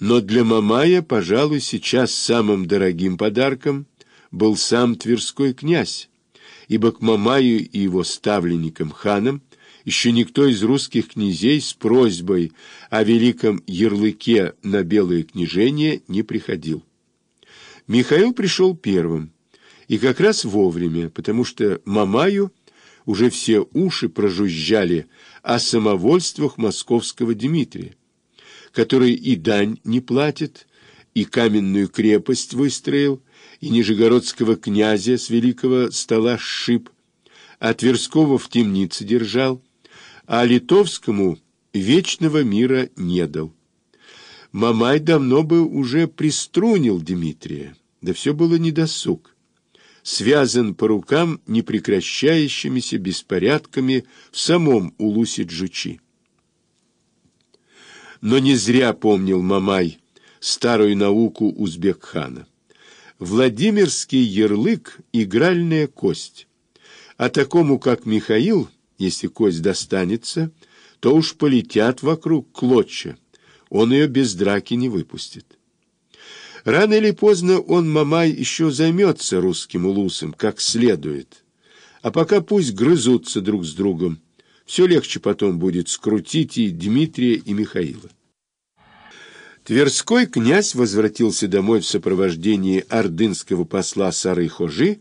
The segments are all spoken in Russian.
Но для Мамая, пожалуй, сейчас самым дорогим подарком был сам Тверской князь, ибо к Мамаю и его ставленникам ханам еще никто из русских князей с просьбой о великом ярлыке на белое княжение не приходил. Михаил пришел первым, и как раз вовремя, потому что Мамаю уже все уши прожужжали о самовольствах московского Дмитрия, который и дань не платит, и каменную крепость выстроил, и нижегородского князя с великого стола сшиб, а Тверского в темнице держал, а Литовскому вечного мира не дал. Мамай давно бы уже приструнил Дмитрия, да все было недосуг. Связан по рукам непрекращающимися беспорядками в самом Улусе-Джучи. Но не зря помнил Мамай старую науку Узбекхана. Владимирский ярлык — игральная кость. А такому, как Михаил, если кость достанется, то уж полетят вокруг клочья. Он ее без драки не выпустит. Рано или поздно он, Мамай, еще займется русским улусом, как следует. А пока пусть грызутся друг с другом. Все легче потом будет скрутить и Дмитрия, и Михаила. Тверской князь возвратился домой в сопровождении ордынского посла Сары-Хожи,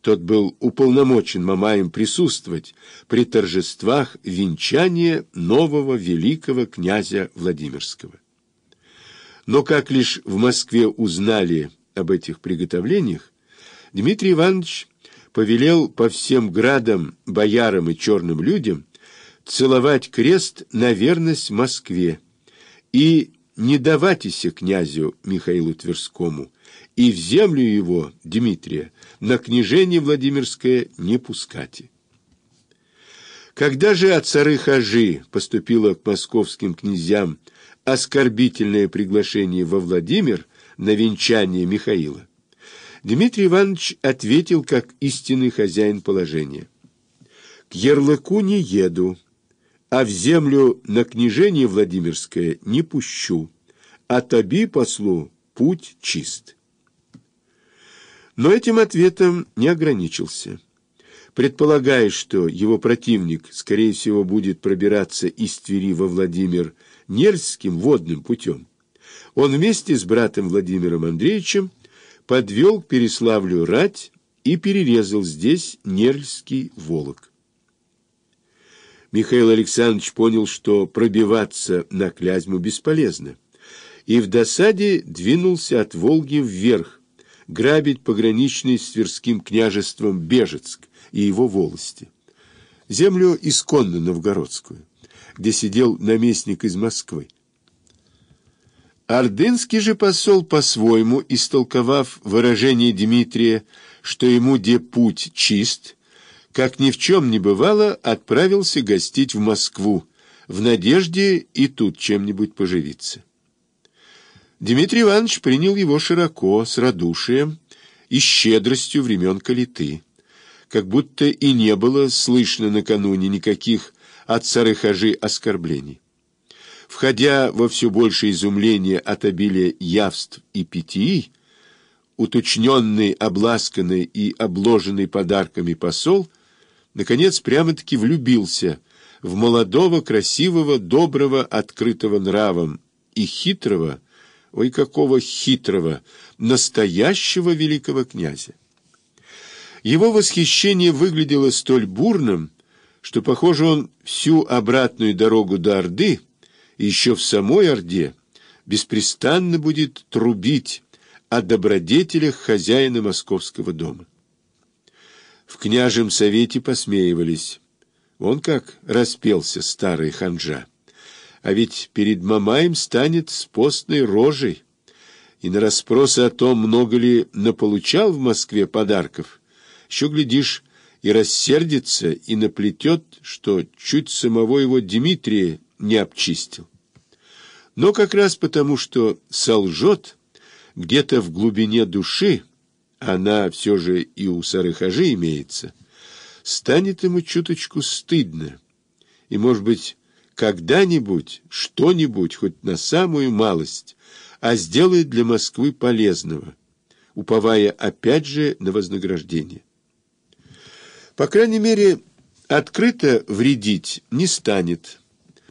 тот был уполномочен Мамаем присутствовать при торжествах венчания нового великого князя Владимирского. Но как лишь в Москве узнали об этих приготовлениях, Дмитрий Иванович повелел по всем градам, боярам и черным людям целовать крест на верность Москве и не давайтеся князю Михаилу Тверскому, и в землю его, Дмитрия, на княжение Владимирское не пускайте. Когда же от цары Хажи поступило к московским князьям оскорбительное приглашение во Владимир на венчание Михаила, Дмитрий Иванович ответил как истинный хозяин положения. «К ярлыку не еду, а в землю на княжение Владимирское не пущу, а тоби, послу, путь чист». Но этим ответом не ограничился. Предполагая, что его противник, скорее всего, будет пробираться из Твери во Владимир Нерским водным путем, он вместе с братом Владимиром Андреевичем подвел к Переславлю рать и перерезал здесь Нерльский волок. Михаил Александрович понял, что пробиваться на Клязьму бесполезно, и в досаде двинулся от Волги вверх, грабить пограничный с Тверским княжеством Бежецк и его волости, землю исконно новгородскую, где сидел наместник из Москвы. Ордынский же посол по-своему, истолковав выражение Дмитрия, что ему де путь чист, как ни в чем не бывало, отправился гостить в Москву, в надежде и тут чем-нибудь поживиться. Дмитрий Иванович принял его широко, с радушием и щедростью времен Калиты, как будто и не было слышно накануне никаких от цары-хажи оскорблений. Входя во все большее изумление от обилия явств и питий, уточненный, обласканный и обложенный подарками посол, наконец прямо-таки влюбился в молодого, красивого, доброго, открытого нравом и хитрого, ой, какого хитрого, настоящего великого князя. Его восхищение выглядело столь бурным, что, похоже, он всю обратную дорогу до Орды, еще в самой Орде, беспрестанно будет трубить о добродетелях хозяина московского дома. В княжем совете посмеивались. Он как распелся старый ханжа а ведь перед Мамаем станет с постной рожей. И на расспросы о том, много ли наполучал в Москве подарков, еще, глядишь, и рассердится, и наплетет, что чуть самого его Дмитрия не обчистил. Но как раз потому, что солжет где-то в глубине души, она все же и у Сарыхажи имеется, станет ему чуточку стыдно, и, может быть, когда-нибудь что-нибудь, хоть на самую малость, а сделает для Москвы полезного, уповая опять же на вознаграждение. По крайней мере, открыто вредить не станет,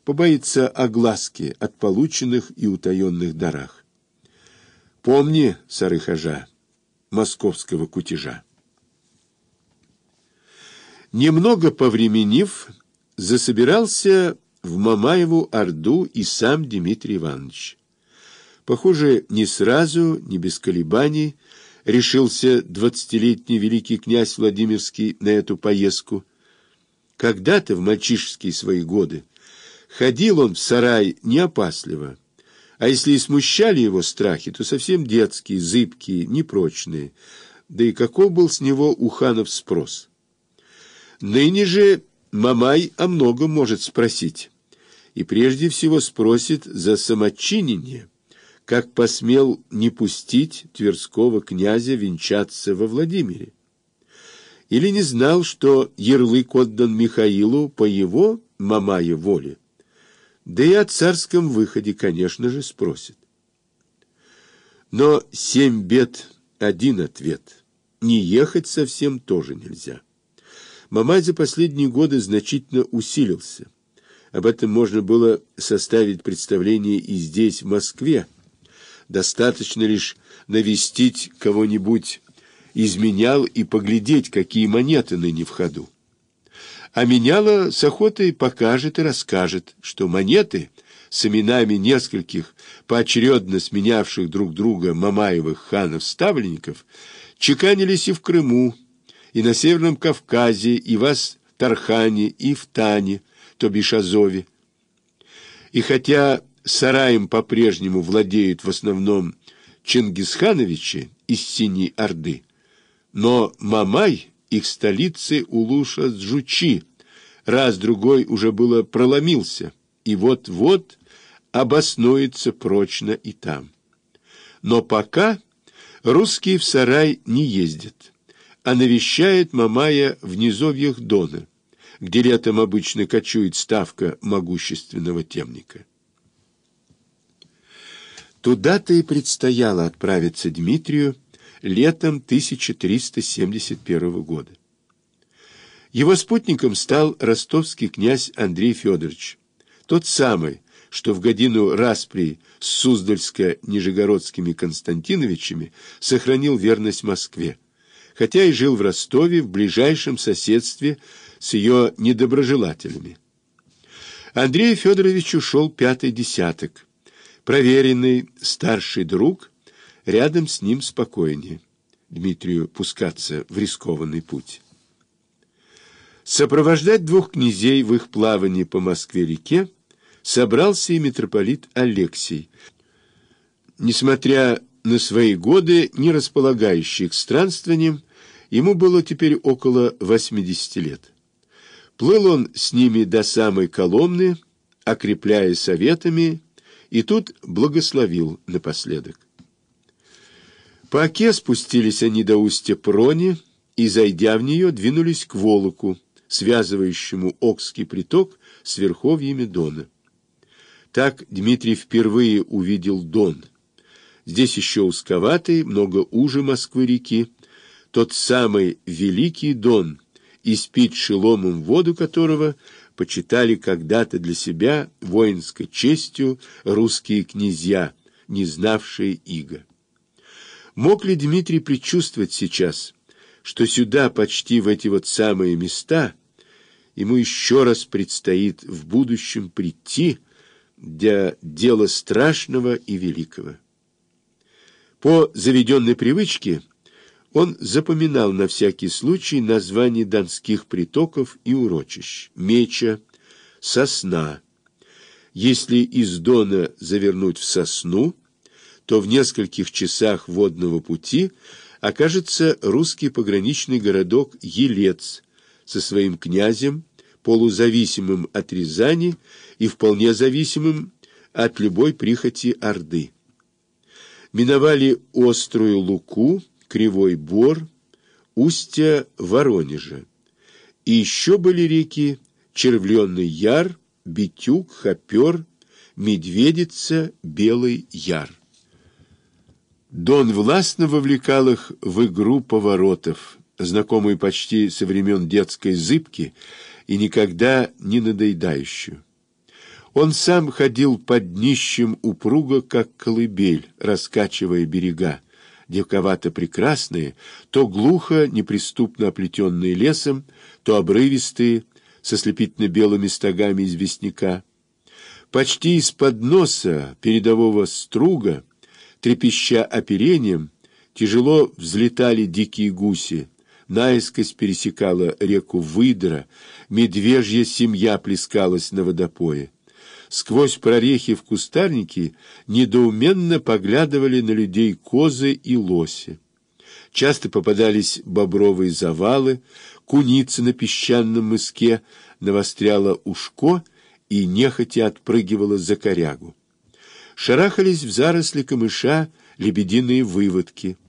побоится огласки от полученных и утаенных дарах. Помни, Сарыхажа, московского кутежа. Немного повременив, засобирался в Мамаеву Орду и сам Дмитрий Иванович. Похоже, не сразу, не без колебаний решился двадцатилетний великий князь Владимирский на эту поездку. Когда-то, в мальчишеские свои годы, ходил он в сарай неопасливо, а если и смущали его страхи, то совсем детские, зыбкие, непрочные, да и каков был с него у ханов спрос. Ныне же Мамай о многом может спросить, и прежде всего спросит за самочинение, как посмел не пустить Тверского князя венчаться во Владимире. Или не знал, что ярлык отдан Михаилу по его, Мамае, воле. Да и о царском выходе, конечно же, спросит. Но семь бед — один ответ. Не ехать совсем тоже нельзя. Мамай за последние годы значительно усилился. Об этом можно было составить представление и здесь, в Москве. Достаточно лишь навестить кого-нибудь, изменял и поглядеть, какие монеты ныне в ходу. А меняла с охотой покажет и расскажет, что монеты с именами нескольких поочередно сменявших друг друга Мамаевых ханов-ставленников чеканились и в Крыму, и на Северном Кавказе, и в Астархане, и в Тане, то бишь Азове. И хотя сараем по-прежнему владеют в основном Чингисхановичи из Синей Орды, но Мамай, их столицы Улуша-Джучи, раз-другой уже было проломился, и вот-вот обоснуется прочно и там. Но пока русские в сарай не ездят а навещает Мамая в низовьях Дона, где летом обычно кочует ставка могущественного темника. Туда-то и предстояло отправиться Дмитрию летом 1371 года. Его спутником стал ростовский князь Андрей Федорович, тот самый, что в годину распри с Суздальско-Нижегородскими Константиновичами сохранил верность Москве, хотя и жил в Ростове в ближайшем соседстве с ее недоброжелателями. Андрею Федоровичу шел пятый десяток. Проверенный старший друг, рядом с ним спокойнее. Дмитрию пускаться в рискованный путь. Сопровождать двух князей в их плавании по Москве-реке собрался и митрополит Алексий. Несмотря на свои годы, не располагающие к странствованиям, ему было теперь около 80 лет. Плыл он с ними до самой Коломны, окрепляя советами, и тут благословил напоследок. По оке спустились они до устья Прони и, зайдя в нее, двинулись к Волоку, связывающему Окский приток с верховьями Дона. Так Дмитрий впервые увидел Дон – Здесь еще узковатый, много уже Москвы-реки, тот самый Великий Дон, испить шеломом воду которого почитали когда-то для себя воинской честью русские князья, не знавшие иго. Мог ли Дмитрий предчувствовать сейчас, что сюда, почти в эти вот самые места, ему еще раз предстоит в будущем прийти для дела страшного и великого? По заведенной привычке он запоминал на всякий случай названия донских притоков и урочищ, меча, сосна. Если из Дона завернуть в сосну, то в нескольких часах водного пути окажется русский пограничный городок Елец со своим князем, полузависимым от Рязани и вполне зависимым от любой прихоти Орды миновали Острую Луку, Кривой Бор, устья Воронежа. И еще были реки Червленный Яр, битюк, хопер, медведица, белый яр. Дон властно вовлекал их в игру поворотов, знакомую почти со времен детской зыбки и никогда не надоедающую. Он сам ходил под днищем упруго, как колыбель, раскачивая берега, девковато прекрасные, то глухо, неприступно оплетенные лесом, то обрывистые, со слепительно-белыми стогами известняка. Почти из-под носа передового струга, трепеща оперением, тяжело взлетали дикие гуси, наискось пересекала реку Выдра, медвежья семья плескалась на водопое. Сквозь прорехи в кустарнике недоуменно поглядывали на людей козы и лоси. Часто попадались бобровые завалы, куница на песчаном мыске навостряла ушко и нехотя отпрыгивала за корягу. Шарахались в заросли камыша лебединые выводки —